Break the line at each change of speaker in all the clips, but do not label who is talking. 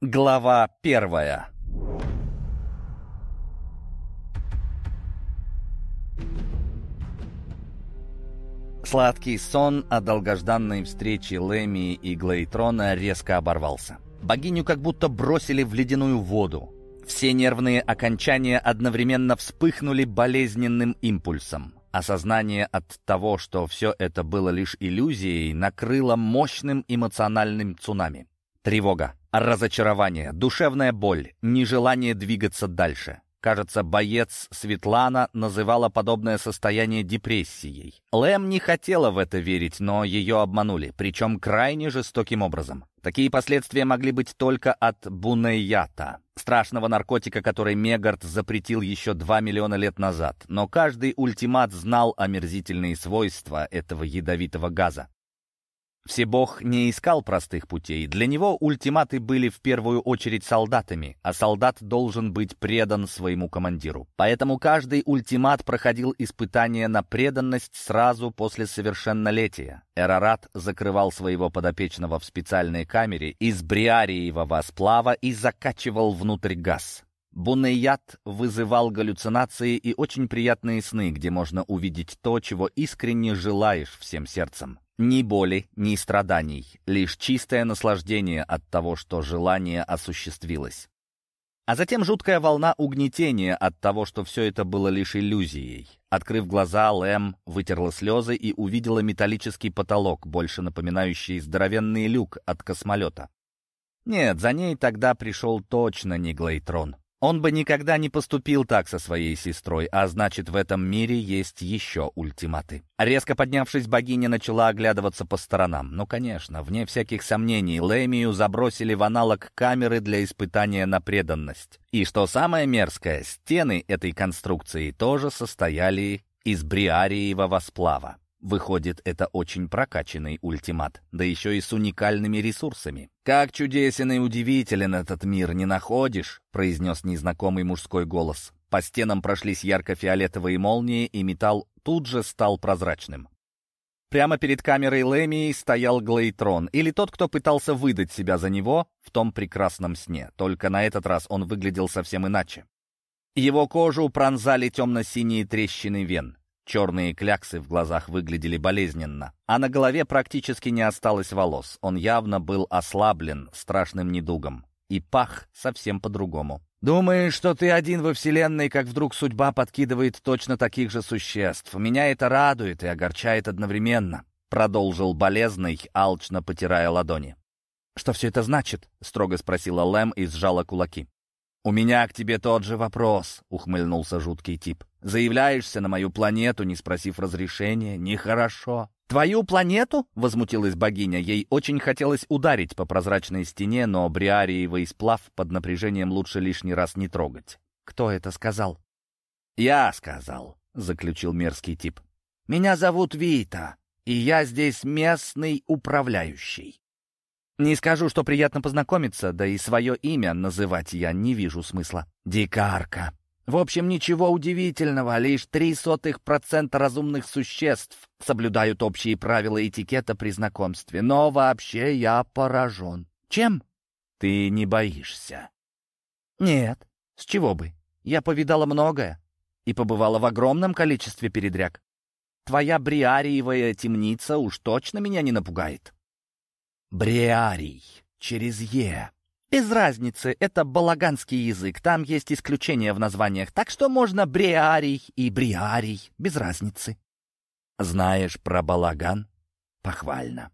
Глава первая Сладкий сон о долгожданной встрече Леми и Глейтрона резко оборвался. Богиню как будто бросили в ледяную воду. Все нервные окончания одновременно вспыхнули болезненным импульсом. Осознание от того, что все это было лишь иллюзией, накрыло мощным эмоциональным цунами. Тревога, разочарование, душевная боль, нежелание двигаться дальше. Кажется, боец Светлана называла подобное состояние депрессией. Лэм не хотела в это верить, но ее обманули, причем крайне жестоким образом. Такие последствия могли быть только от бунеята, страшного наркотика, который Мегард запретил еще 2 миллиона лет назад. Но каждый ультимат знал омерзительные свойства этого ядовитого газа. Всебог не искал простых путей. Для него ультиматы были в первую очередь солдатами, а солдат должен быть предан своему командиру. Поэтому каждый ультимат проходил испытание на преданность сразу после совершеннолетия. Эрарат закрывал своего подопечного в специальной камере из бриариевого сплава и закачивал внутрь газ. Бунеят вызывал галлюцинации и очень приятные сны, где можно увидеть то, чего искренне желаешь всем сердцем. Ни боли, ни страданий, лишь чистое наслаждение от того, что желание осуществилось. А затем жуткая волна угнетения от того, что все это было лишь иллюзией. Открыв глаза, Лэм вытерла слезы и увидела металлический потолок, больше напоминающий здоровенный люк от космолета. Нет, за ней тогда пришел точно не Глейтрон. Он бы никогда не поступил так со своей сестрой, а значит, в этом мире есть еще ультиматы. Резко поднявшись, богиня начала оглядываться по сторонам. Ну, конечно, вне всяких сомнений, Лемию забросили в аналог камеры для испытания на преданность. И что самое мерзкое, стены этой конструкции тоже состояли из бриариевого сплава. Выходит, это очень прокачанный ультимат, да еще и с уникальными ресурсами. «Как чудесен и удивителен этот мир, не находишь?» — произнес незнакомый мужской голос. По стенам прошлись ярко-фиолетовые молнии, и металл тут же стал прозрачным. Прямо перед камерой Лемии стоял Глейтрон, или тот, кто пытался выдать себя за него в том прекрасном сне, только на этот раз он выглядел совсем иначе. Его кожу пронзали темно-синие трещины вен. Черные кляксы в глазах выглядели болезненно, а на голове практически не осталось волос. Он явно был ослаблен страшным недугом и пах совсем по-другому. «Думаешь, что ты один во Вселенной, как вдруг судьба подкидывает точно таких же существ? Меня это радует и огорчает одновременно», — продолжил болезный, алчно потирая ладони. «Что все это значит?» — строго спросила Лэм и сжала кулаки. «У меня к тебе тот же вопрос», — ухмыльнулся жуткий тип. Заявляешься на мою планету, не спросив разрешения. Нехорошо. «Твою планету?» — возмутилась богиня. Ей очень хотелось ударить по прозрачной стене, но бриариевый сплав под напряжением лучше лишний раз не трогать. «Кто это сказал?» «Я сказал», — заключил мерзкий тип. «Меня зовут Вита, и я здесь местный управляющий. Не скажу, что приятно познакомиться, да и свое имя называть я не вижу смысла. Дикарка», в общем, ничего удивительного, лишь три сотых процента разумных существ соблюдают общие правила этикета при знакомстве. Но вообще я поражен. Чем? Ты не боишься? Нет. С чего бы? Я повидала многое и побывала в огромном количестве передряг. Твоя бриариевая темница уж точно меня не напугает. Бриарий через «е». Без разницы, это балаганский язык, там есть исключения в названиях, так что можно бриарий и бриарий, без разницы. Знаешь про балаган? Похвально.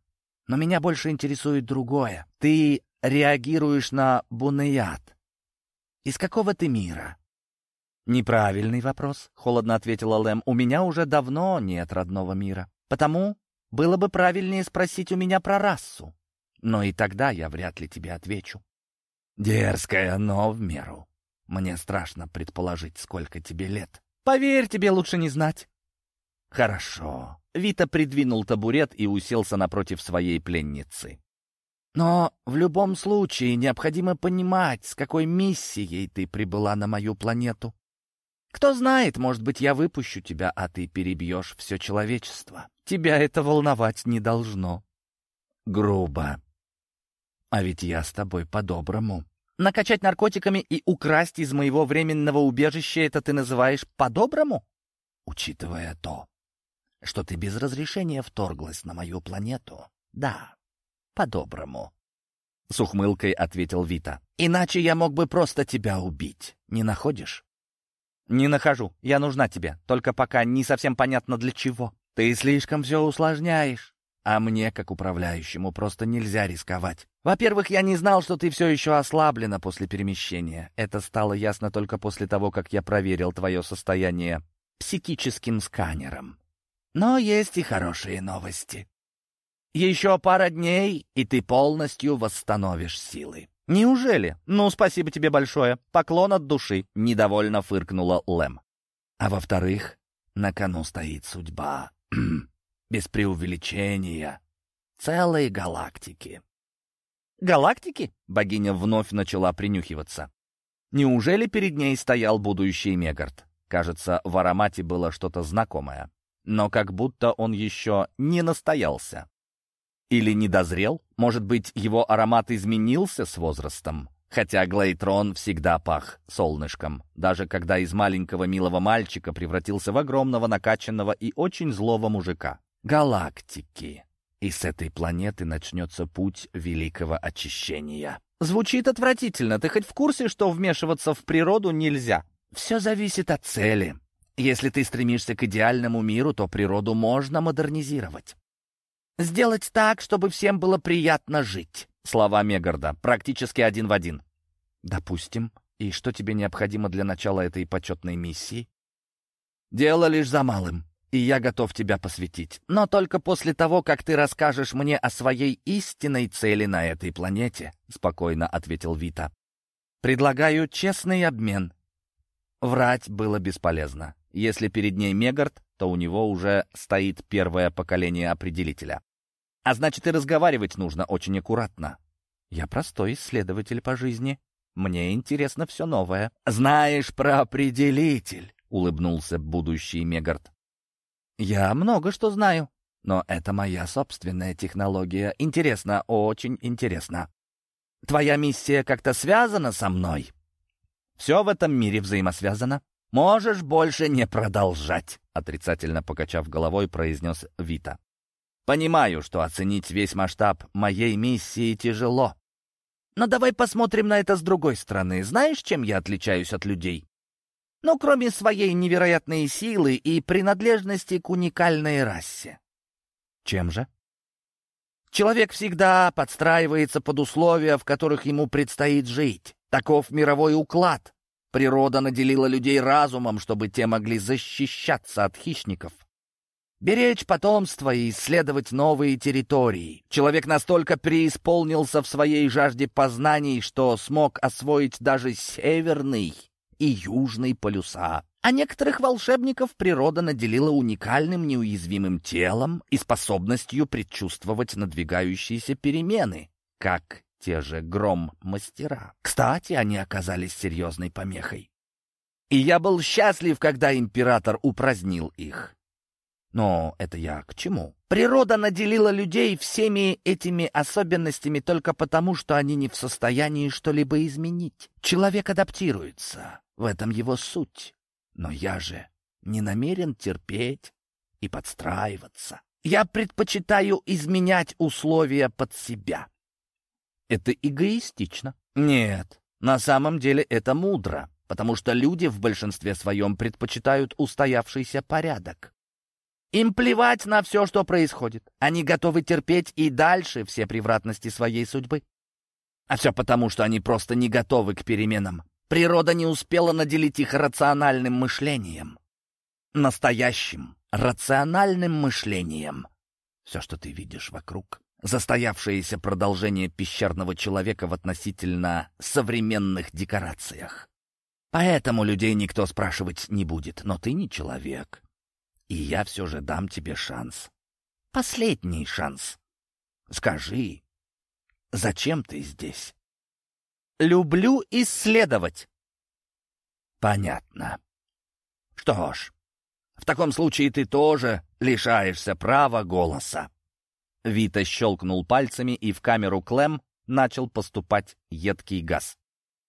Но меня больше интересует другое. Ты реагируешь на бунеят. Из какого ты мира? Неправильный вопрос, холодно ответила Лэм. У меня уже давно нет родного мира. Потому было бы правильнее спросить у меня про расу. Но и тогда я вряд ли тебе отвечу. Дерзкая, но в меру. Мне страшно предположить, сколько тебе лет. Поверь, тебе лучше не знать. Хорошо. Вита придвинул табурет и уселся напротив своей пленницы. Но в любом случае необходимо понимать, с какой миссией ты прибыла на мою планету. Кто знает, может быть, я выпущу тебя, а ты перебьешь все человечество. Тебя это волновать не должно. Грубо. А ведь я с тобой по-доброму. Накачать наркотиками и украсть из моего временного убежища это ты называешь по-доброму? Учитывая то, что ты без разрешения вторглась на мою планету. Да, по-доброму. С ухмылкой ответил Вита. Иначе я мог бы просто тебя убить. Не находишь? Не нахожу. Я нужна тебе. Только пока не совсем понятно для чего. Ты слишком все усложняешь. А мне, как управляющему, просто нельзя рисковать. Во-первых, я не знал, что ты все еще ослаблена после перемещения. Это стало ясно только после того, как я проверил твое состояние психическим сканером. Но есть и хорошие новости. Еще пара дней, и ты полностью восстановишь силы. Неужели? Ну, спасибо тебе большое. Поклон от души, — недовольно фыркнула Лэм. А во-вторых, на кону стоит судьба. без преувеличения, целой галактики. «Галактики?» — богиня вновь начала принюхиваться. Неужели перед ней стоял будущий Мегард? Кажется, в аромате было что-то знакомое. Но как будто он еще не настоялся. Или не дозрел? Может быть, его аромат изменился с возрастом? Хотя Глейтрон всегда пах солнышком, даже когда из маленького милого мальчика превратился в огромного накачанного и очень злого мужика галактики. И с этой планеты начнется путь великого очищения. Звучит отвратительно. Ты хоть в курсе, что вмешиваться в природу нельзя? Все зависит от цели. Если ты стремишься к идеальному миру, то природу можно модернизировать. Сделать так, чтобы всем было приятно жить. Слова Мегарда, практически один в один. Допустим. И что тебе необходимо для начала этой почетной миссии? Дело лишь за малым и я готов тебя посвятить. Но только после того, как ты расскажешь мне о своей истинной цели на этой планете», — спокойно ответил Вита. «Предлагаю честный обмен». Врать было бесполезно. Если перед ней Мегард, то у него уже стоит первое поколение определителя. А значит, и разговаривать нужно очень аккуратно. Я простой исследователь по жизни. Мне интересно все новое. «Знаешь про определитель», — улыбнулся будущий Мегард. «Я много что знаю, но это моя собственная технология. Интересно, очень интересно. Твоя миссия как-то связана со мной?» «Все в этом мире взаимосвязано. Можешь больше не продолжать», — отрицательно покачав головой, произнес Вита. «Понимаю, что оценить весь масштаб моей миссии тяжело. Но давай посмотрим на это с другой стороны. Знаешь, чем я отличаюсь от людей? Но кроме своей невероятной силы и принадлежности к уникальной расе. Чем же? Человек всегда подстраивается под условия, в которых ему предстоит жить. Таков мировой уклад. Природа наделила людей разумом, чтобы те могли защищаться от хищников. Беречь потомство и исследовать новые территории. Человек настолько преисполнился в своей жажде познаний, что смог освоить даже северный и южный полюса. А некоторых волшебников природа наделила уникальным неуязвимым телом и способностью предчувствовать надвигающиеся перемены, как те же гром-мастера. Кстати, они оказались серьезной помехой. И я был счастлив, когда император упразднил их. Но это я к чему? Природа наделила людей всеми этими особенностями только потому, что они не в состоянии что-либо изменить. Человек адаптируется. В этом его суть. Но я же не намерен терпеть и подстраиваться. Я предпочитаю изменять условия под себя. Это эгоистично? Нет, на самом деле это мудро, потому что люди в большинстве своем предпочитают устоявшийся порядок. Им плевать на все, что происходит. Они готовы терпеть и дальше все превратности своей судьбы. А все потому, что они просто не готовы к переменам. Природа не успела наделить их рациональным мышлением. Настоящим, рациональным мышлением. Все, что ты видишь вокруг, застоявшееся продолжение пещерного человека в относительно современных декорациях. Поэтому людей никто спрашивать не будет, но ты не человек. И я все же дам тебе шанс. Последний шанс. Скажи, зачем ты здесь? Люблю исследовать. Понятно. Что ж, в таком случае ты тоже лишаешься права голоса. Вита щелкнул пальцами, и в камеру Клем начал поступать едкий газ.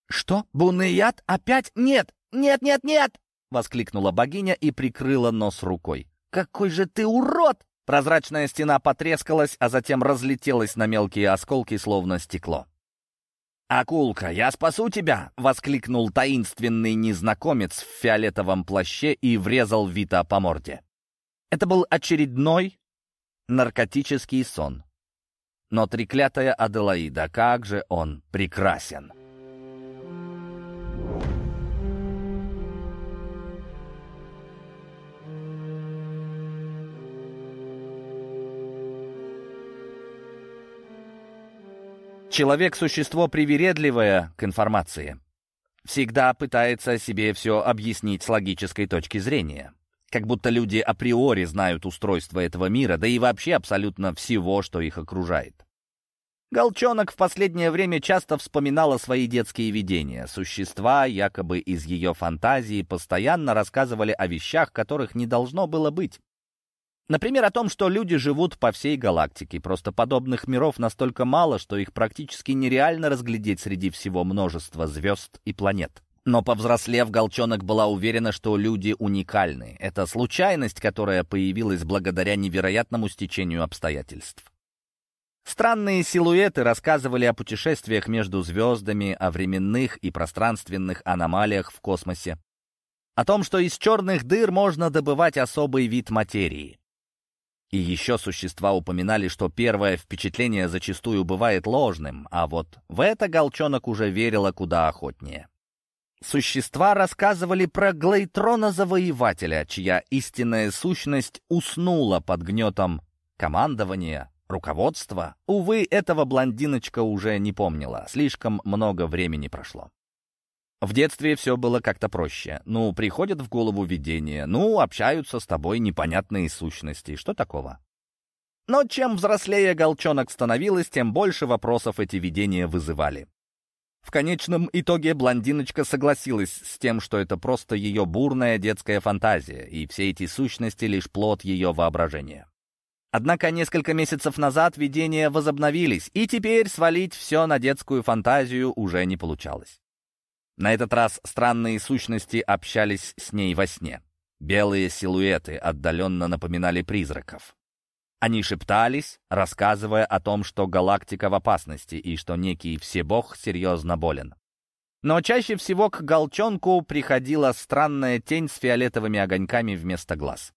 «Что? Бунный яд? Опять? Нет! Нет, нет, нет!» — воскликнула богиня и прикрыла нос рукой. «Какой же ты урод!» Прозрачная стена потрескалась, а затем разлетелась на мелкие осколки, словно стекло. «Акулка, я спасу тебя!» — воскликнул таинственный незнакомец в фиолетовом плаще и врезал Вита по морде. Это был очередной наркотический сон. Но треклятая Аделаида, как же он прекрасен! Человек — существо привередливое к информации. Всегда пытается себе все объяснить с логической точки зрения. Как будто люди априори знают устройство этого мира, да и вообще абсолютно всего, что их окружает. Голчонок в последнее время часто вспоминала свои детские видения. Существа, якобы из ее фантазии, постоянно рассказывали о вещах, которых не должно было быть. Например, о том, что люди живут по всей галактике. Просто подобных миров настолько мало, что их практически нереально разглядеть среди всего множества звезд и планет. Но повзрослев, Голчонок была уверена, что люди уникальны. Это случайность, которая появилась благодаря невероятному стечению обстоятельств. Странные силуэты рассказывали о путешествиях между звездами, о временных и пространственных аномалиях в космосе, о том, что из черных дыр можно добывать особый вид материи. И еще существа упоминали, что первое впечатление зачастую бывает ложным, а вот в это Голчонок уже верила куда охотнее. Существа рассказывали про Глейтрона-завоевателя, чья истинная сущность уснула под гнетом командования, руководства. Увы, этого блондиночка уже не помнила, слишком много времени прошло. В детстве все было как-то проще. Ну, приходят в голову видения, ну, общаются с тобой непонятные сущности. Что такого? Но чем взрослее Голчонок становилась, тем больше вопросов эти видения вызывали. В конечном итоге блондиночка согласилась с тем, что это просто ее бурная детская фантазия, и все эти сущности — лишь плод ее воображения. Однако несколько месяцев назад видения возобновились, и теперь свалить все на детскую фантазию уже не получалось. На этот раз странные сущности общались с ней во сне. Белые силуэты отдаленно напоминали призраков. Они шептались, рассказывая о том, что галактика в опасности и что некий Всебог серьезно болен. Но чаще всего к Голчонку приходила странная тень с фиолетовыми огоньками вместо глаз.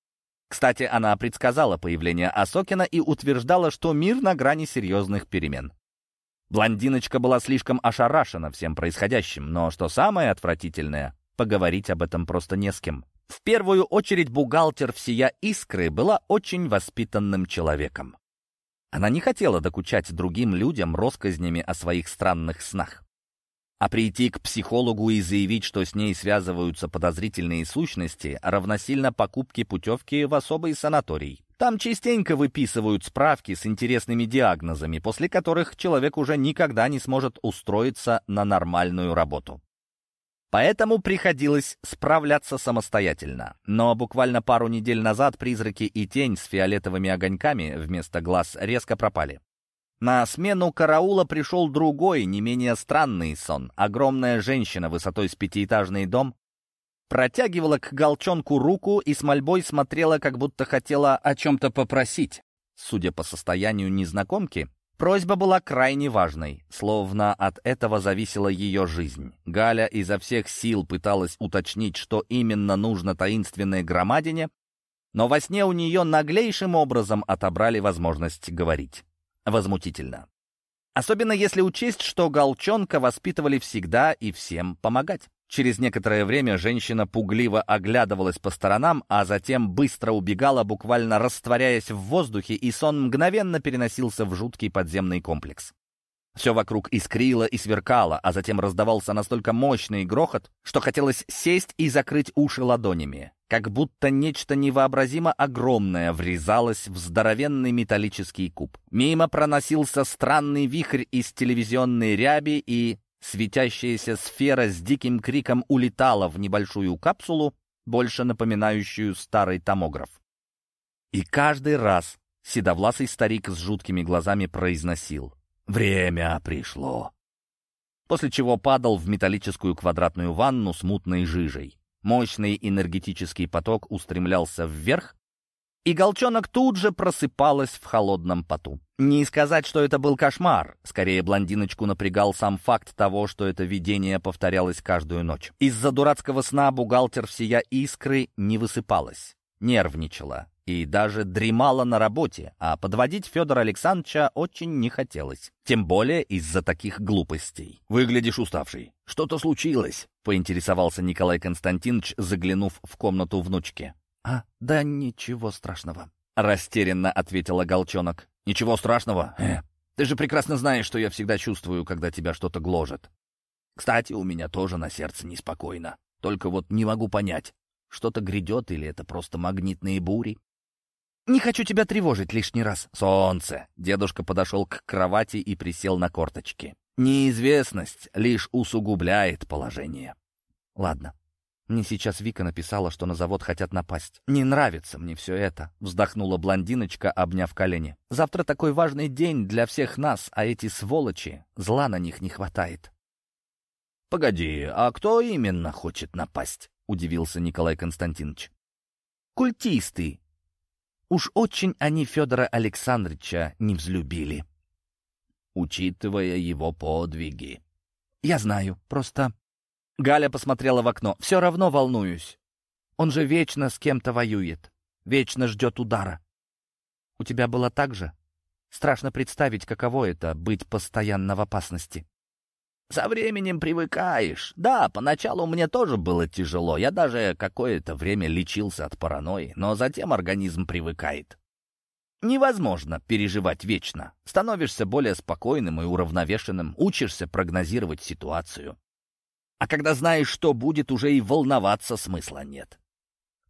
Кстати, она предсказала появление Асокина и утверждала, что мир на грани серьезных перемен. Блондиночка была слишком ошарашена всем происходящим, но что самое отвратительное, поговорить об этом просто не с кем. В первую очередь бухгалтер всея искры была очень воспитанным человеком. Она не хотела докучать другим людям россказнями о своих странных снах. А прийти к психологу и заявить, что с ней связываются подозрительные сущности, равносильно покупке путевки в особый санаторий. Там частенько выписывают справки с интересными диагнозами, после которых человек уже никогда не сможет устроиться на нормальную работу. Поэтому приходилось справляться самостоятельно. Но буквально пару недель назад призраки и тень с фиолетовыми огоньками вместо глаз резко пропали. На смену караула пришел другой, не менее странный сон. Огромная женщина высотой с пятиэтажный дом протягивала к Голчонку руку и с мольбой смотрела, как будто хотела о чем-то попросить. Судя по состоянию незнакомки, просьба была крайне важной, словно от этого зависела ее жизнь. Галя изо всех сил пыталась уточнить, что именно нужно таинственной громадине, но во сне у нее наглейшим образом отобрали возможность говорить. Возмутительно. Особенно если учесть, что Голчонка воспитывали всегда и всем помогать. Через некоторое время женщина пугливо оглядывалась по сторонам, а затем быстро убегала, буквально растворяясь в воздухе, и сон мгновенно переносился в жуткий подземный комплекс. Все вокруг искрило и сверкало, а затем раздавался настолько мощный грохот, что хотелось сесть и закрыть уши ладонями. Как будто нечто невообразимо огромное врезалось в здоровенный металлический куб. Мимо проносился странный вихрь из телевизионной ряби и Светящаяся сфера с диким криком улетала в небольшую капсулу, больше напоминающую старый томограф. И каждый раз седовласый старик с жуткими глазами произносил «Время пришло». после чего падал в металлическую квадратную ванну с мутной жижей. Мощный энергетический поток устремлялся вверх, и Голчонок тут же просыпалась в холодном поту. Не сказать, что это был кошмар. Скорее, блондиночку напрягал сам факт того, что это видение повторялось каждую ночь. Из-за дурацкого сна бухгалтер всея искры не высыпалась, нервничала и даже дремала на работе, а подводить Федора Александровича очень не хотелось. Тем более из-за таких глупостей. «Выглядишь уставший. Что-то случилось?» — поинтересовался Николай Константинович, заглянув в комнату внучки.
«А, да ничего страшного», —
растерянно ответила Голчонок. «Ничего страшного? Э, ты же прекрасно знаешь, что я всегда чувствую, когда тебя что-то гложет. Кстати, у меня тоже на сердце неспокойно. Только вот не могу понять, что-то грядет или это просто магнитные бури?»
«Не хочу тебя тревожить лишний раз».
«Солнце!» — дедушка подошел к кровати и присел на корточки. «Неизвестность лишь усугубляет положение».
«Ладно, мне сейчас Вика написала, что на завод хотят напасть. Не нравится мне все это», — вздохнула блондиночка, обняв колени. «Завтра такой важный день для всех нас, а эти сволочи, зла на них не хватает».
«Погоди, а кто именно хочет напасть?» — удивился Николай Константинович.
«Культисты. Уж очень они Федора Александровича не взлюбили».
«Учитывая его подвиги».
«Я знаю, просто
Галя посмотрела в окно.
«Все равно волнуюсь. Он же вечно с кем-то воюет. Вечно ждет удара. У тебя было так же? Страшно представить, каково это — быть постоянно в опасности».
«Со временем привыкаешь. Да, поначалу мне тоже было тяжело. Я даже какое-то время лечился от паранойи, но затем организм привыкает. Невозможно переживать вечно. Становишься более спокойным и уравновешенным, учишься прогнозировать ситуацию. А когда знаешь, что будет, уже и волноваться смысла нет.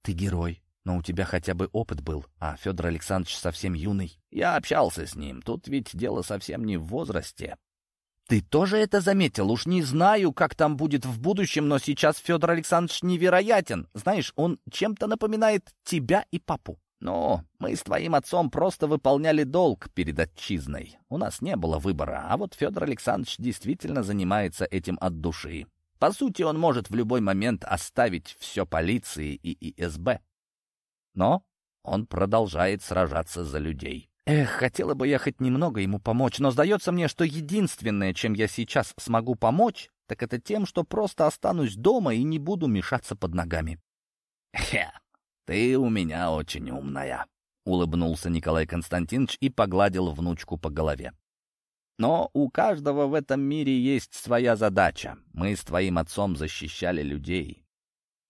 Ты герой, но у тебя хотя бы опыт был, а Федор Александрович совсем юный.
Я общался с ним, тут ведь дело совсем не в возрасте.
Ты тоже это заметил? Уж не знаю, как там будет в будущем, но сейчас Федор Александрович невероятен. Знаешь, он чем-то напоминает тебя и папу.
Но мы с твоим отцом просто выполняли долг перед отчизной. У нас не было выбора, а вот Федор Александрович действительно занимается этим от души. По сути, он может в любой момент оставить все полиции и ИСБ. Но он продолжает сражаться за людей.
Эх, хотела бы я хоть немного ему помочь, но сдается мне, что единственное, чем я сейчас смогу помочь, так это тем, что просто останусь дома и не буду мешаться под ногами.
«Хе, ты у меня очень умная», — улыбнулся Николай Константинович и погладил внучку по голове. Но у каждого в этом мире есть своя задача. Мы с твоим отцом защищали людей.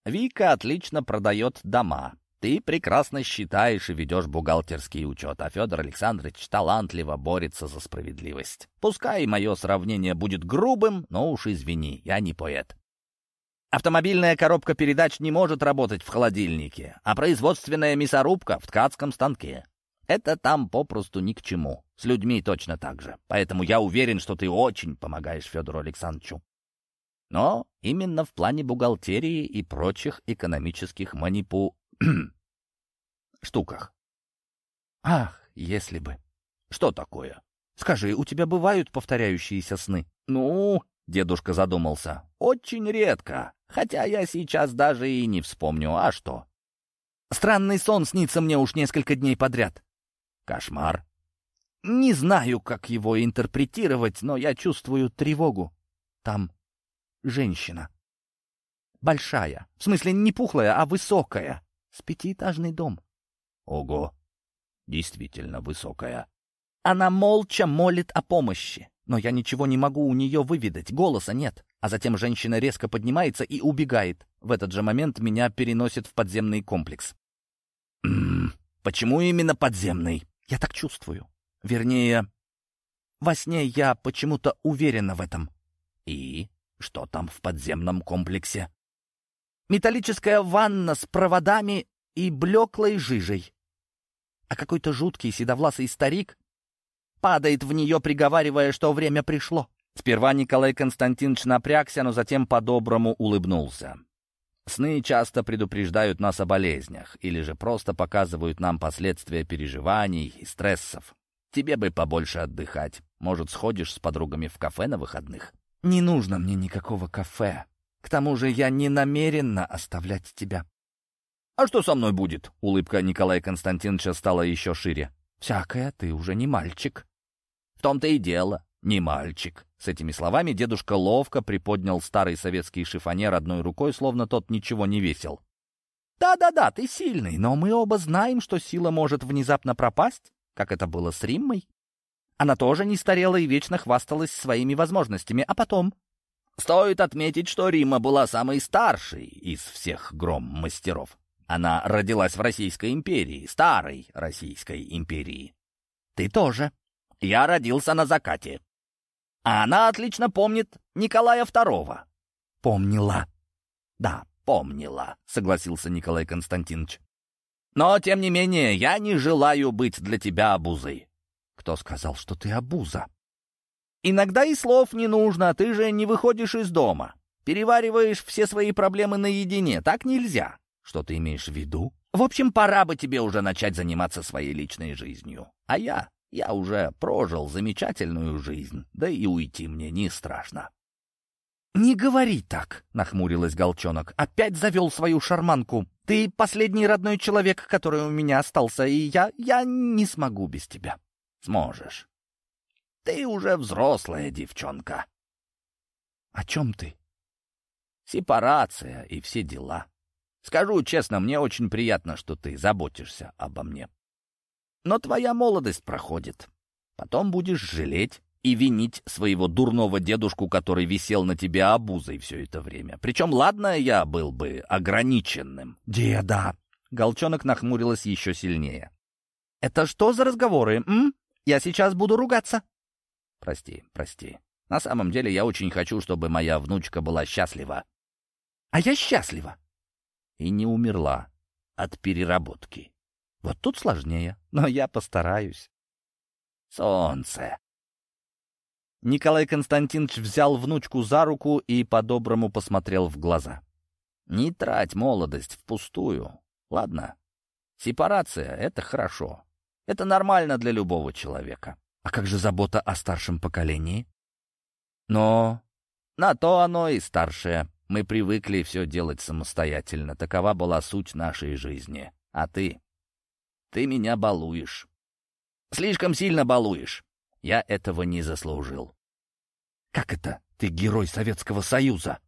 Вика отлично продает дома. Ты прекрасно считаешь и ведешь бухгалтерский учет, а Федор Александрович талантливо борется за справедливость. Пускай мое сравнение будет грубым, но уж извини, я не поэт. Автомобильная коробка передач не может работать в холодильнике, а производственная мясорубка в ткацком станке. Это там попросту ни к чему. С людьми точно так же. Поэтому я уверен, что ты очень помогаешь Федору Александровичу. Но именно в плане бухгалтерии и прочих экономических манипу... штуках.
Ах, если бы.
Что такое?
Скажи, у тебя бывают повторяющиеся сны?
Ну, дедушка задумался. Очень редко. Хотя я сейчас даже и не вспомню. А что?
Странный сон снится мне уж несколько дней подряд.
Кошмар.
Не знаю, как его интерпретировать, но я чувствую тревогу. Там женщина. Большая. В смысле, не пухлая, а высокая. С пятиэтажный дом.
Ого. Действительно высокая.
Она молча молит о помощи. Но я ничего не могу у нее выведать, голоса нет. А затем женщина резко поднимается и убегает. В этот же момент меня переносит в подземный комплекс.
Почему именно подземный?
Я так чувствую. Вернее, во сне я почему-то уверена в этом.
И что там в подземном комплексе?
Металлическая ванна с проводами и блеклой жижей. А какой-то жуткий седовласый старик падает в нее, приговаривая, что время пришло.
Сперва Николай Константинович напрягся, но затем по-доброму улыбнулся. Сны часто предупреждают нас о болезнях или же просто показывают нам последствия переживаний и стрессов. Тебе бы побольше отдыхать. Может, сходишь с подругами в кафе на выходных?
«Не нужно мне никакого кафе. К тому же я не намерена оставлять тебя».
«А что со мной будет?» Улыбка Николая Константиновича стала еще шире.
«Всякое, ты уже не мальчик».
«В том-то и дело, не мальчик». С этими словами дедушка ловко приподнял старый советский шифонер одной рукой, словно тот ничего не весил.
«Да-да-да, ты сильный, но мы оба знаем, что сила может внезапно пропасть, как это было с Риммой. Она тоже не старела и вечно хвасталась своими возможностями, а потом...»
«Стоит отметить, что Римма была самой старшей из всех гром-мастеров. Она родилась в Российской империи, старой Российской империи.
Ты тоже.
Я родился на закате. А она отлично помнит Николая II.
Помнила.
Да, помнила, согласился Николай Константинович. Но, тем не менее, я не желаю быть для тебя обузой.
Кто сказал, что ты обуза?
Иногда и слов не нужно, ты же не выходишь из дома. Перевариваешь все свои проблемы наедине, так нельзя.
Что ты имеешь в виду?
В общем, пора бы тебе уже начать заниматься своей личной жизнью. А я, я уже прожил замечательную жизнь, да и уйти мне не страшно.
«Не говори так», — нахмурилась Голчонок. «Опять завел свою шарманку. Ты последний родной человек, который у меня остался, и я... я не смогу без тебя».
«Сможешь. Ты уже взрослая девчонка».
«О чем ты?»
«Сепарация и все дела. Скажу честно, мне очень приятно, что ты заботишься обо мне. Но твоя молодость проходит. Потом будешь жалеть и винить своего дурного дедушку, который висел на тебе обузой все это время. Причем, ладно, я был бы ограниченным.
«Деда!»
Голчонок нахмурилась еще сильнее.
«Это что за разговоры, м? Я сейчас буду ругаться».
«Прости, прости. На самом деле я очень хочу, чтобы моя внучка была счастлива».
«А я счастлива
и не умерла от переработки.
Вот тут сложнее, но я постараюсь.
Солнце.
Николай Константинович взял внучку за руку и по-доброму посмотрел в глаза.
Не трать молодость впустую. Ладно, сепарация — это хорошо. Это нормально для любого человека.
А как же забота о старшем поколении?
Но на то оно и старшее. Мы привыкли все делать самостоятельно. Такова была суть нашей жизни. А ты? Ты меня балуешь. Слишком сильно балуешь. Я этого не заслужил.
Как это? Ты герой Советского Союза.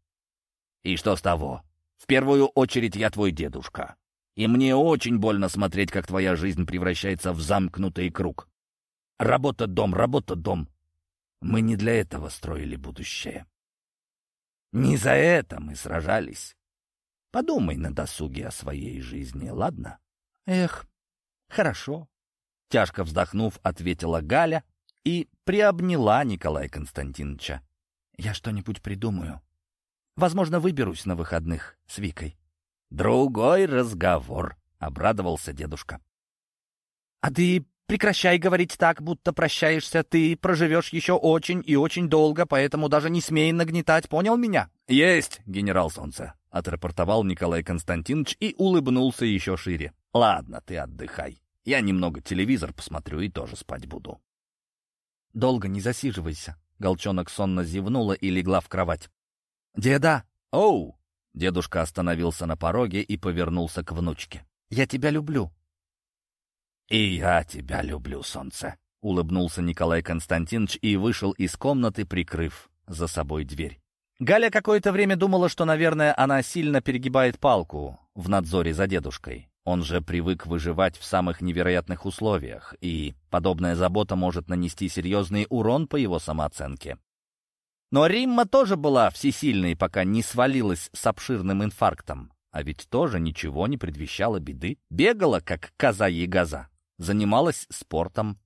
И что с того? В первую очередь я твой дедушка. И мне очень больно смотреть, как твоя жизнь превращается в замкнутый круг. Работа-дом, работа-дом. Мы не для этого строили будущее. Не за это мы сражались. Подумай на досуге о своей жизни, ладно?
Эх, хорошо.
Тяжко вздохнув, ответила Галя и приобняла Николая Константиновича.
Я что-нибудь придумаю. Возможно, выберусь на выходных с Викой.
Другой разговор, — обрадовался дедушка.
— А ты Прекращай говорить так, будто прощаешься. Ты проживешь еще очень и очень долго, поэтому даже не смей нагнетать, понял меня?»
«Есть, генерал Солнце», — отрапортовал Николай Константинович и улыбнулся еще шире. «Ладно, ты отдыхай. Я немного телевизор посмотрю и тоже спать буду».
«Долго не засиживайся», — Голчонок сонно зевнула и легла в кровать.
«Деда!» «Оу!» Дедушка остановился на пороге и повернулся к внучке.
«Я тебя люблю»,
«И я тебя люблю, солнце», — улыбнулся Николай Константинович и вышел из комнаты, прикрыв за собой дверь. Галя какое-то время думала, что, наверное, она сильно перегибает палку в надзоре за дедушкой. Он же привык выживать в самых невероятных условиях, и подобная забота может нанести серьезный урон по его самооценке. Но Римма тоже была всесильной, пока не свалилась с обширным инфарктом. А ведь тоже ничего не предвещало беды. Бегала, как коза-ягоза занималась спортом,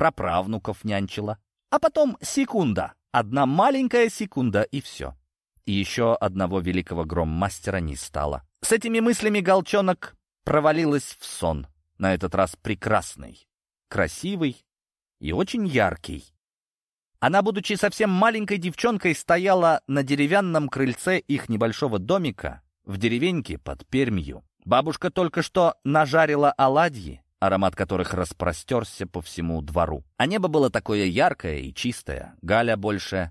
про правнуков нянчила. А потом секунда, одна маленькая секунда и все. Еще одного великого громмастера не стало. С этими мыслями Голчонок провалилась в сон, на этот раз прекрасный, красивый и очень яркий. Она, будучи совсем маленькой девчонкой, стояла на деревянном крыльце их небольшого домика в деревеньке под Пермью. Бабушка только что нажарила оладьи, аромат которых распростерся по всему двору. А небо было такое яркое и чистое. Галя больше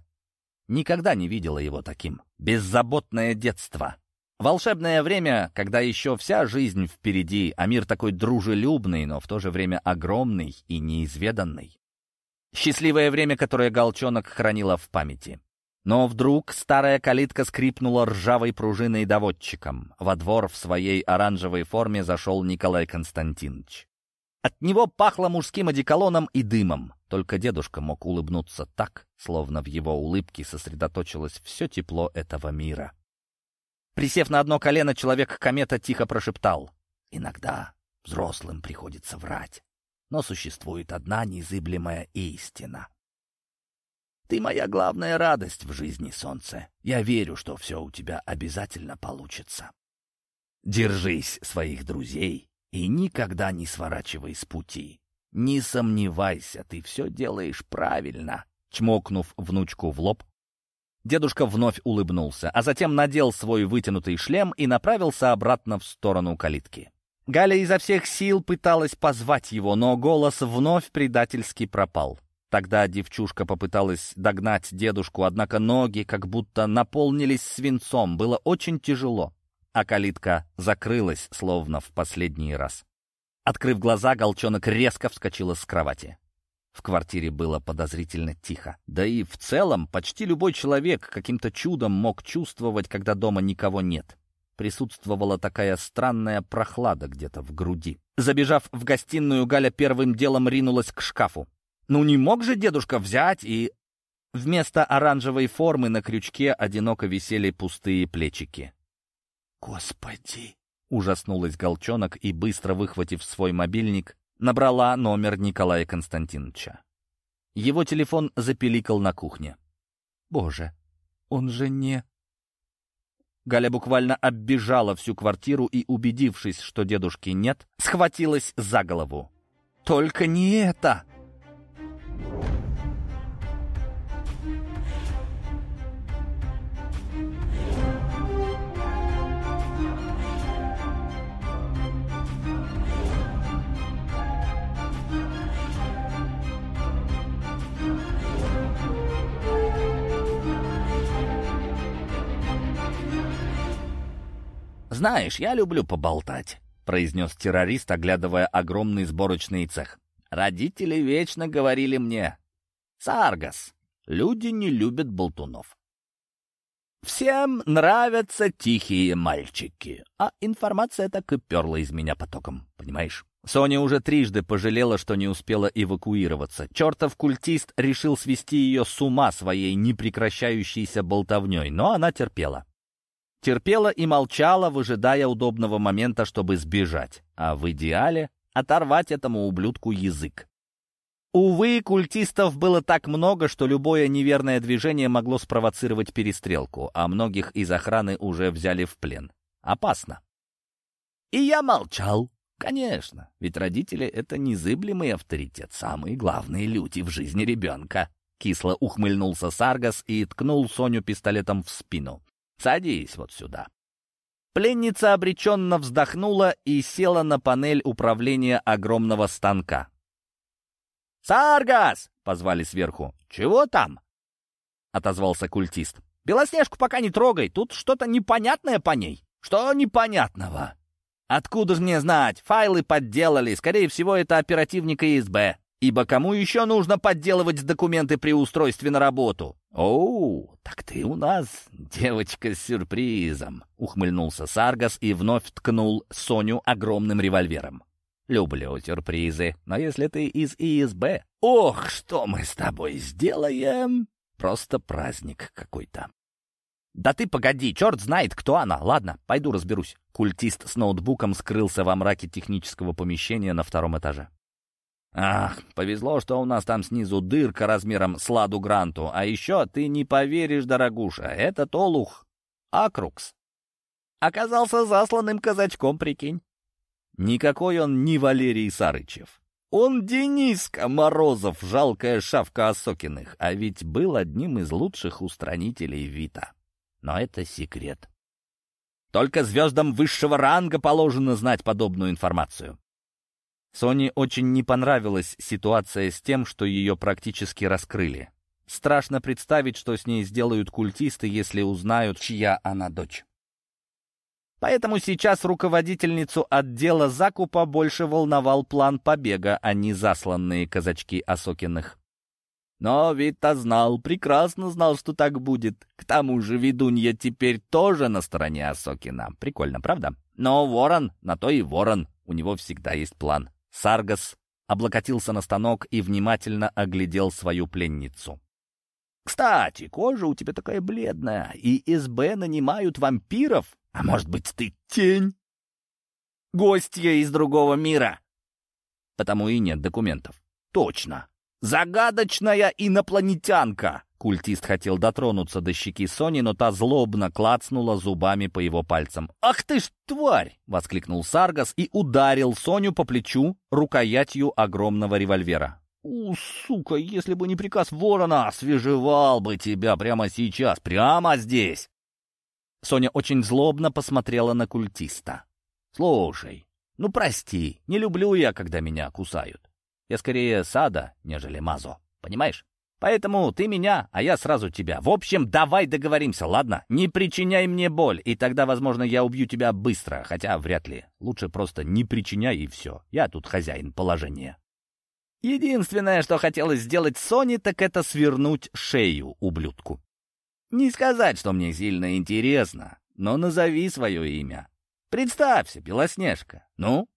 никогда не видела его таким. Беззаботное детство. Волшебное время, когда еще вся жизнь впереди, а мир такой дружелюбный, но в то же время огромный и неизведанный. Счастливое время, которое Голчонок хранила в памяти. Но вдруг старая калитка скрипнула ржавой пружиной доводчиком. Во двор в своей оранжевой форме зашел Николай Константинович. От него пахло мужским одеколоном и дымом. Только дедушка мог улыбнуться так, словно в его улыбке сосредоточилось все тепло этого мира. Присев на одно колено, человек-комета тихо прошептал. «Иногда взрослым приходится врать, но существует одна незыблемая истина. Ты моя главная радость в жизни, солнце. Я верю, что все у тебя обязательно получится. Держись своих друзей и никогда не сворачивай с пути. Не сомневайся, ты все делаешь правильно». Чмокнув внучку в лоб, Дедушка вновь улыбнулся, а затем надел свой вытянутый шлем и направился обратно в сторону калитки. Галя изо всех сил пыталась позвать его, но голос вновь предательски пропал. Тогда девчушка попыталась догнать дедушку, однако ноги как будто наполнились свинцом, было очень тяжело, а калитка закрылась, словно в последний раз. Открыв глаза, Голчонок резко вскочила с кровати. В квартире было подозрительно тихо. Да и в целом почти любой человек каким-то чудом мог чувствовать, когда дома никого нет. Присутствовала такая странная прохлада где-то в груди. Забежав в гостиную, Галя первым делом ринулась к шкафу. Ну не мог же дедушка взять и... Вместо оранжевой формы на крючке одиноко висели пустые плечики. «Господи!» — ужаснулась Голчонок и, быстро выхватив свой мобильник, Набрала номер Николая Константиновича. Его телефон запеликал на кухне. «Боже, он же не...» Галя буквально оббежала всю квартиру и, убедившись, что дедушки нет, схватилась за голову. «Только не это!» «Знаешь, я люблю поболтать», — произнес террорист, оглядывая огромный сборочный цех. «Родители вечно говорили мне, Саргас, люди не любят болтунов. Всем нравятся тихие мальчики, а информация так и перла из меня потоком, понимаешь?» Соня уже трижды пожалела, что не успела эвакуироваться. Чертов культист решил свести ее с ума своей непрекращающейся болтовней, но она терпела. Терпела и молчала, выжидая удобного момента, чтобы сбежать, а в идеале оторвать этому ублюдку язык. Увы, культистов было так много, что любое неверное движение могло спровоцировать перестрелку, а многих из охраны уже взяли в плен. Опасно. И я молчал. Конечно, ведь родители — это незыблемый авторитет, самые главные люди в жизни ребенка. Кисло ухмыльнулся Саргас и ткнул Соню пистолетом в спину. Садись вот сюда». Пленница обреченно вздохнула и села на панель управления огромного станка. «Саргас!» — позвали сверху. «Чего там?» — отозвался культист. «Белоснежку пока не трогай, тут что-то непонятное по ней». «Что непонятного?» «Откуда же мне знать? Файлы подделали. Скорее всего, это оперативник ИСБ. Ибо кому еще нужно подделывать документы при устройстве на работу? «Оу, так ты у нас девочка с сюрпризом», — ухмыльнулся Саргас и вновь ткнул Соню огромным револьвером. «Люблю сюрпризы, но если ты из ИСБ, ох, что мы с тобой сделаем! Просто праздник какой-то». «Да ты погоди, черт знает, кто она. Ладно, пойду разберусь». Культист с ноутбуком скрылся во мраке технического помещения на втором этаже. Ах, повезло, что у нас там снизу дырка размером с ладу гранту. А еще ты не поверишь, дорогуша, этот олух Акрукс оказался засланным казачком, прикинь. Никакой он не Валерий Сарычев. Он Дениска Морозов, жалкая шавка Осокиных, а ведь был одним из лучших устранителей Вита. Но это секрет. Только звездам высшего ранга положено знать подобную информацию. Соне очень не понравилась ситуация с тем, что ее практически раскрыли.
Страшно представить, что с ней сделают культисты, если узнают, чья она дочь. Поэтому сейчас руководительницу отдела закупа больше волновал план побега, а не засланные казачки Осокиных. Но Вита знал, прекрасно знал, что так будет. К тому же ведунья теперь тоже на стороне Осокина. Прикольно, правда? Но ворон, на то и ворон. У него всегда есть план. Саргас облокотился на станок и внимательно оглядел свою пленницу. «Кстати, кожа у тебя такая бледная, и СБ нанимают вампиров. А может быть, ты тень? Гостья из другого мира?» «Потому и нет документов». «Точно. Загадочная инопланетянка!» Культист хотел дотронуться до щеки Сони, но та злобно клацнула зубами по его пальцам. «Ах ты ж тварь!» — воскликнул Саргас и ударил Соню по плечу рукоятью огромного револьвера. «У, сука, если бы не приказ ворона, освежевал бы тебя прямо сейчас, прямо здесь!» Соня очень злобно посмотрела на культиста. «Слушай, ну прости, не люблю я, когда меня кусают. Я скорее Сада, нежели Мазо, понимаешь?» Поэтому ты меня, а я сразу тебя. В общем, давай договоримся, ладно? Не причиняй мне боль, и тогда, возможно, я убью тебя быстро, хотя вряд ли. Лучше просто не причиняй и все. Я тут хозяин положения. Единственное, что хотелось сделать Соне, так это свернуть шею ублюдку. Не сказать, что мне сильно интересно, но назови свое имя. Представься, Белоснежка. Ну?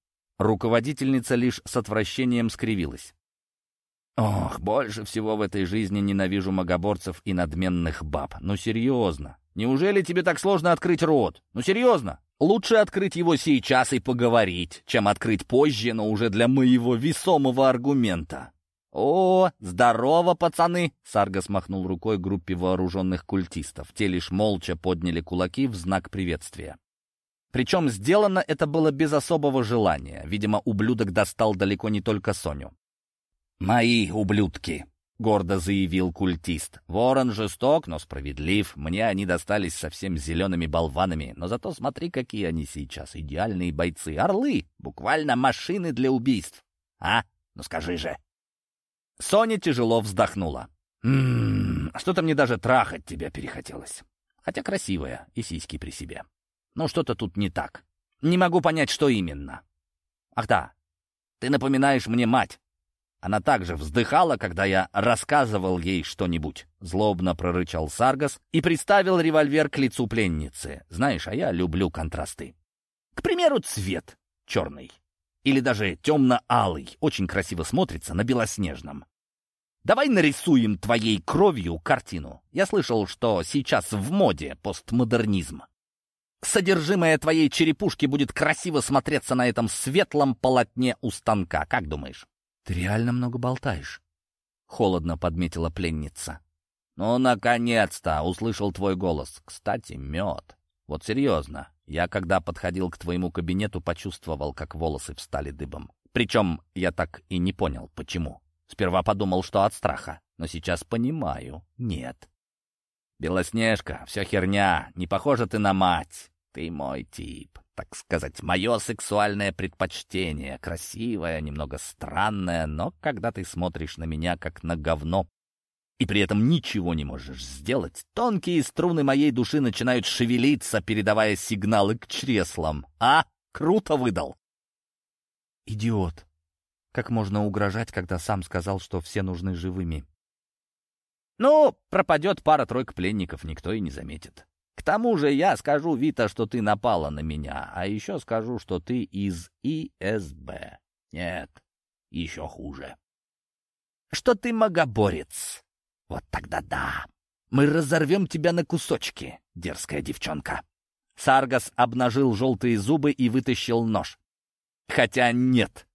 Руководительница лишь с отвращением скривилась. Ох, больше всего в этой жизни ненавижу магоборцев и надменных баб. Ну, серьезно. Неужели тебе так сложно открыть рот? Ну, серьезно. Лучше открыть его сейчас и поговорить, чем открыть позже, но уже для моего весомого аргумента. «О, здорово, пацаны!» — Саргас махнул рукой группе вооруженных культистов. Те лишь молча подняли кулаки в знак приветствия. Причем сделано это было без особого желания. Видимо, ублюдок достал далеко не только Соню. «Мои ублюдки!» — гордо заявил культист. «Ворон жесток, но справедлив. Мне они достались совсем зелеными болванами. Но зато смотри, какие они сейчас. Идеальные бойцы. Орлы! Буквально машины для убийств. А? Ну скажи же!» Соня тяжело вздохнула. «Ммм, что-то мне даже трахать тебя перехотелось. Хотя красивая и сиськи при себе. Но что-то тут не так. Не могу понять, что именно. Ах да, ты напоминаешь мне мать. Она также вздыхала, когда я рассказывал ей что-нибудь. Злобно прорычал Саргас и приставил револьвер к лицу пленницы. Знаешь, а я люблю контрасты. К примеру, цвет черный. Или даже темно-алый. Очень красиво смотрится на белоснежном. Давай нарисуем твоей кровью картину. Я слышал, что сейчас в моде постмодернизм. Содержимое твоей черепушки будет красиво смотреться на этом светлом полотне у станка. Как думаешь? «Ты реально много болтаешь», — холодно подметила пленница. «Ну, наконец-то!» — услышал твой голос. «Кстати, мед. Вот серьезно, я, когда подходил к твоему кабинету, почувствовал, как волосы встали дыбом. Причем я так и не понял, почему. Сперва подумал, что от страха, но сейчас понимаю. Нет. Белоснежка, все херня, не похожа ты на мать. Ты мой тип так сказать, мое сексуальное предпочтение. Красивое, немного странное, но когда ты смотришь на меня как на говно, и при этом ничего не можешь сделать, тонкие струны моей души начинают шевелиться, передавая сигналы к чреслам. А? Круто выдал! Идиот! Как можно угрожать, когда сам сказал, что все нужны живыми? Ну, пропадет пара-тройка пленников, никто и не заметит. К тому же я скажу Вита, что ты напала на меня, а еще скажу, что ты из ИСБ. Нет, еще хуже. Что ты магоборец. Вот тогда да. Мы разорвем тебя на кусочки, дерзкая девчонка. Саргас обнажил желтые зубы и вытащил нож. Хотя нет.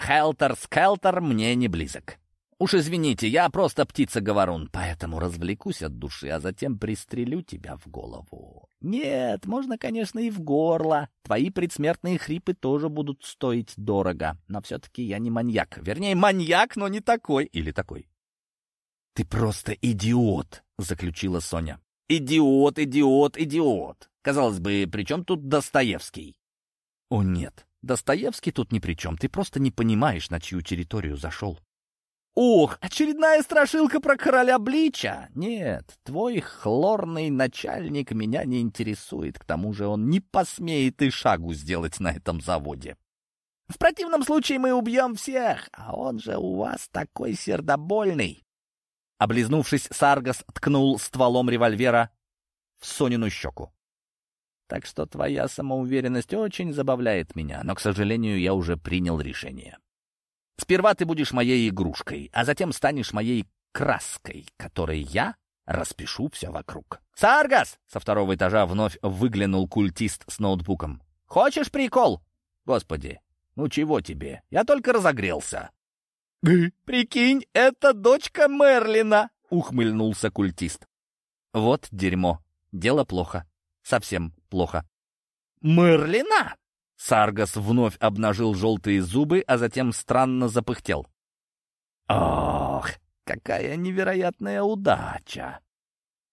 Хелтер-скелтер мне не близок. Уж извините, я просто птица-говорун, поэтому развлекусь от души, а затем пристрелю тебя в голову. Нет, можно, конечно, и в горло. Твои предсмертные хрипы тоже будут стоить дорого. Но все-таки я не маньяк. Вернее, маньяк, но не такой. Или такой. «Ты просто идиот», — заключила Соня. «Идиот, идиот, идиот. Казалось бы, при чем тут Достоевский?» «О нет, Достоевский тут ни при чем. Ты просто не понимаешь, на чью территорию зашел. Ох, очередная страшилка про короля Блича? Нет, твой хлорный начальник меня не интересует. К тому же он не посмеет и шагу сделать на этом заводе. В противном случае мы убьем всех, а он же у вас такой сердобольный. Облизнувшись, Саргас ткнул стволом револьвера в Сонину щеку. Так что твоя самоуверенность очень забавляет меня, но, к сожалению, я уже принял решение. Сперва ты будешь моей игрушкой, а затем станешь моей краской, которой я распишу все вокруг. «Саргас!» — со второго этажа вновь выглянул культист с ноутбуком. «Хочешь прикол?» «Господи, ну чего тебе? Я только разогрелся». «Прикинь, это дочка Мерлина!» — ухмыльнулся культист. «Вот дерьмо. Дело плохо. Совсем плохо». «Мерлина?» Саргас вновь обнажил желтые зубы, а затем странно запыхтел. «Ох, какая невероятная удача!»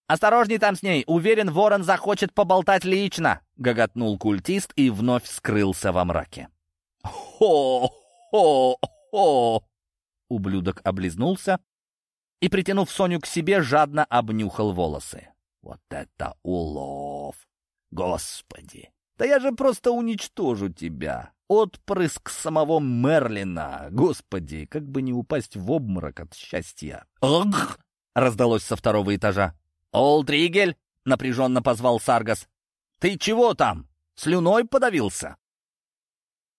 «Осторожней там с ней! Уверен, ворон захочет поболтать лично!» — гоготнул культист и вновь скрылся во мраке. «Хо-хо-хо!» Ублюдок облизнулся и, притянув Соню к себе, жадно обнюхал волосы. «Вот это улов! Господи! Да я же просто уничтожу тебя. Отпрыск самого Мерлина. Господи, как бы не упасть в обморок от счастья. «Ах!» — раздалось со второго этажа. «Олдригель!» — напряженно позвал Саргас. «Ты чего там? Слюной подавился?»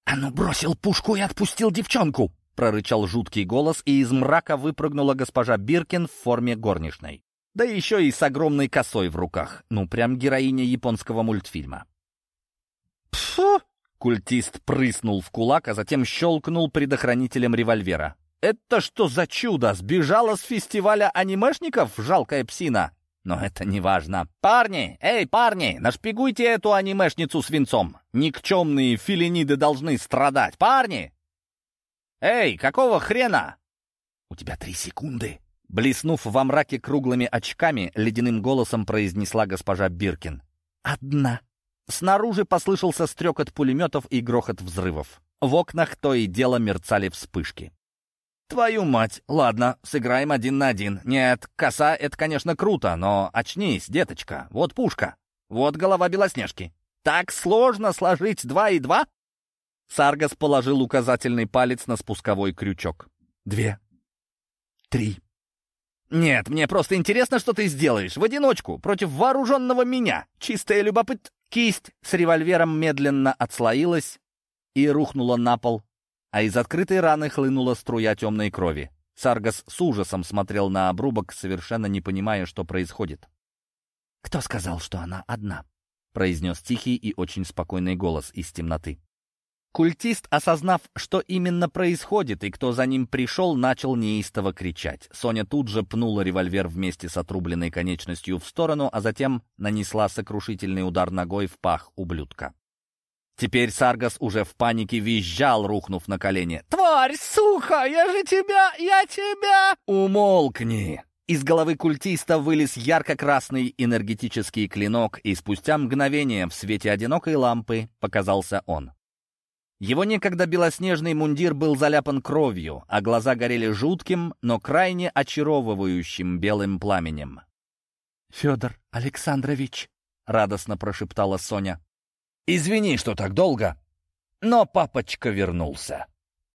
«А ну бросил пушку и отпустил девчонку!» — прорычал жуткий голос, и из мрака выпрыгнула госпожа Биркин в форме горничной. Да еще и с огромной косой в руках. Ну, прям героиня японского мультфильма. «Пфу!» — культист прыснул в кулак, а затем щелкнул предохранителем револьвера. «Это что за чудо? Сбежала с фестиваля анимешников, жалкая псина?» Но это не важно. «Парни! Эй, парни! Нашпигуйте эту анимешницу свинцом! Никчемные филиниды должны страдать! Парни! Эй, какого хрена?» «У тебя три секунды!» Блеснув во мраке круглыми очками, ледяным голосом произнесла госпожа Биркин. «Одна!» Снаружи послышался стрекот пулеметов и грохот взрывов. В окнах то и дело мерцали вспышки. «Твою мать! Ладно, сыграем один на один. Нет, коса — это, конечно, круто, но очнись, деточка. Вот пушка. Вот голова Белоснежки. Так сложно сложить два и два?» Саргас положил указательный палец на спусковой крючок. «Две. Три. Нет, мне просто интересно, что ты сделаешь в одиночку против вооруженного меня. Чистое любопыт...» Кисть с револьвером медленно отслоилась и рухнула на пол, а из открытой раны хлынула струя темной крови. Саргас с ужасом смотрел на обрубок, совершенно не понимая, что происходит. «Кто сказал, что она одна?» — произнес тихий и очень спокойный голос из темноты. Культист, осознав, что именно происходит и кто за ним пришел, начал неистово кричать. Соня тут же пнула револьвер вместе с отрубленной конечностью в сторону, а затем нанесла сокрушительный удар ногой в пах ублюдка. Теперь Саргас уже в панике визжал, рухнув на колени. «Тварь, сука, я же тебя, я тебя!» «Умолкни!» Из головы культиста вылез ярко-красный энергетический клинок, и спустя мгновение в свете одинокой лампы показался он. Его некогда белоснежный мундир был заляпан кровью, а глаза горели жутким, но крайне очаровывающим белым пламенем. «Федор Александрович», — радостно прошептала Соня. «Извини, что так долго, но папочка вернулся».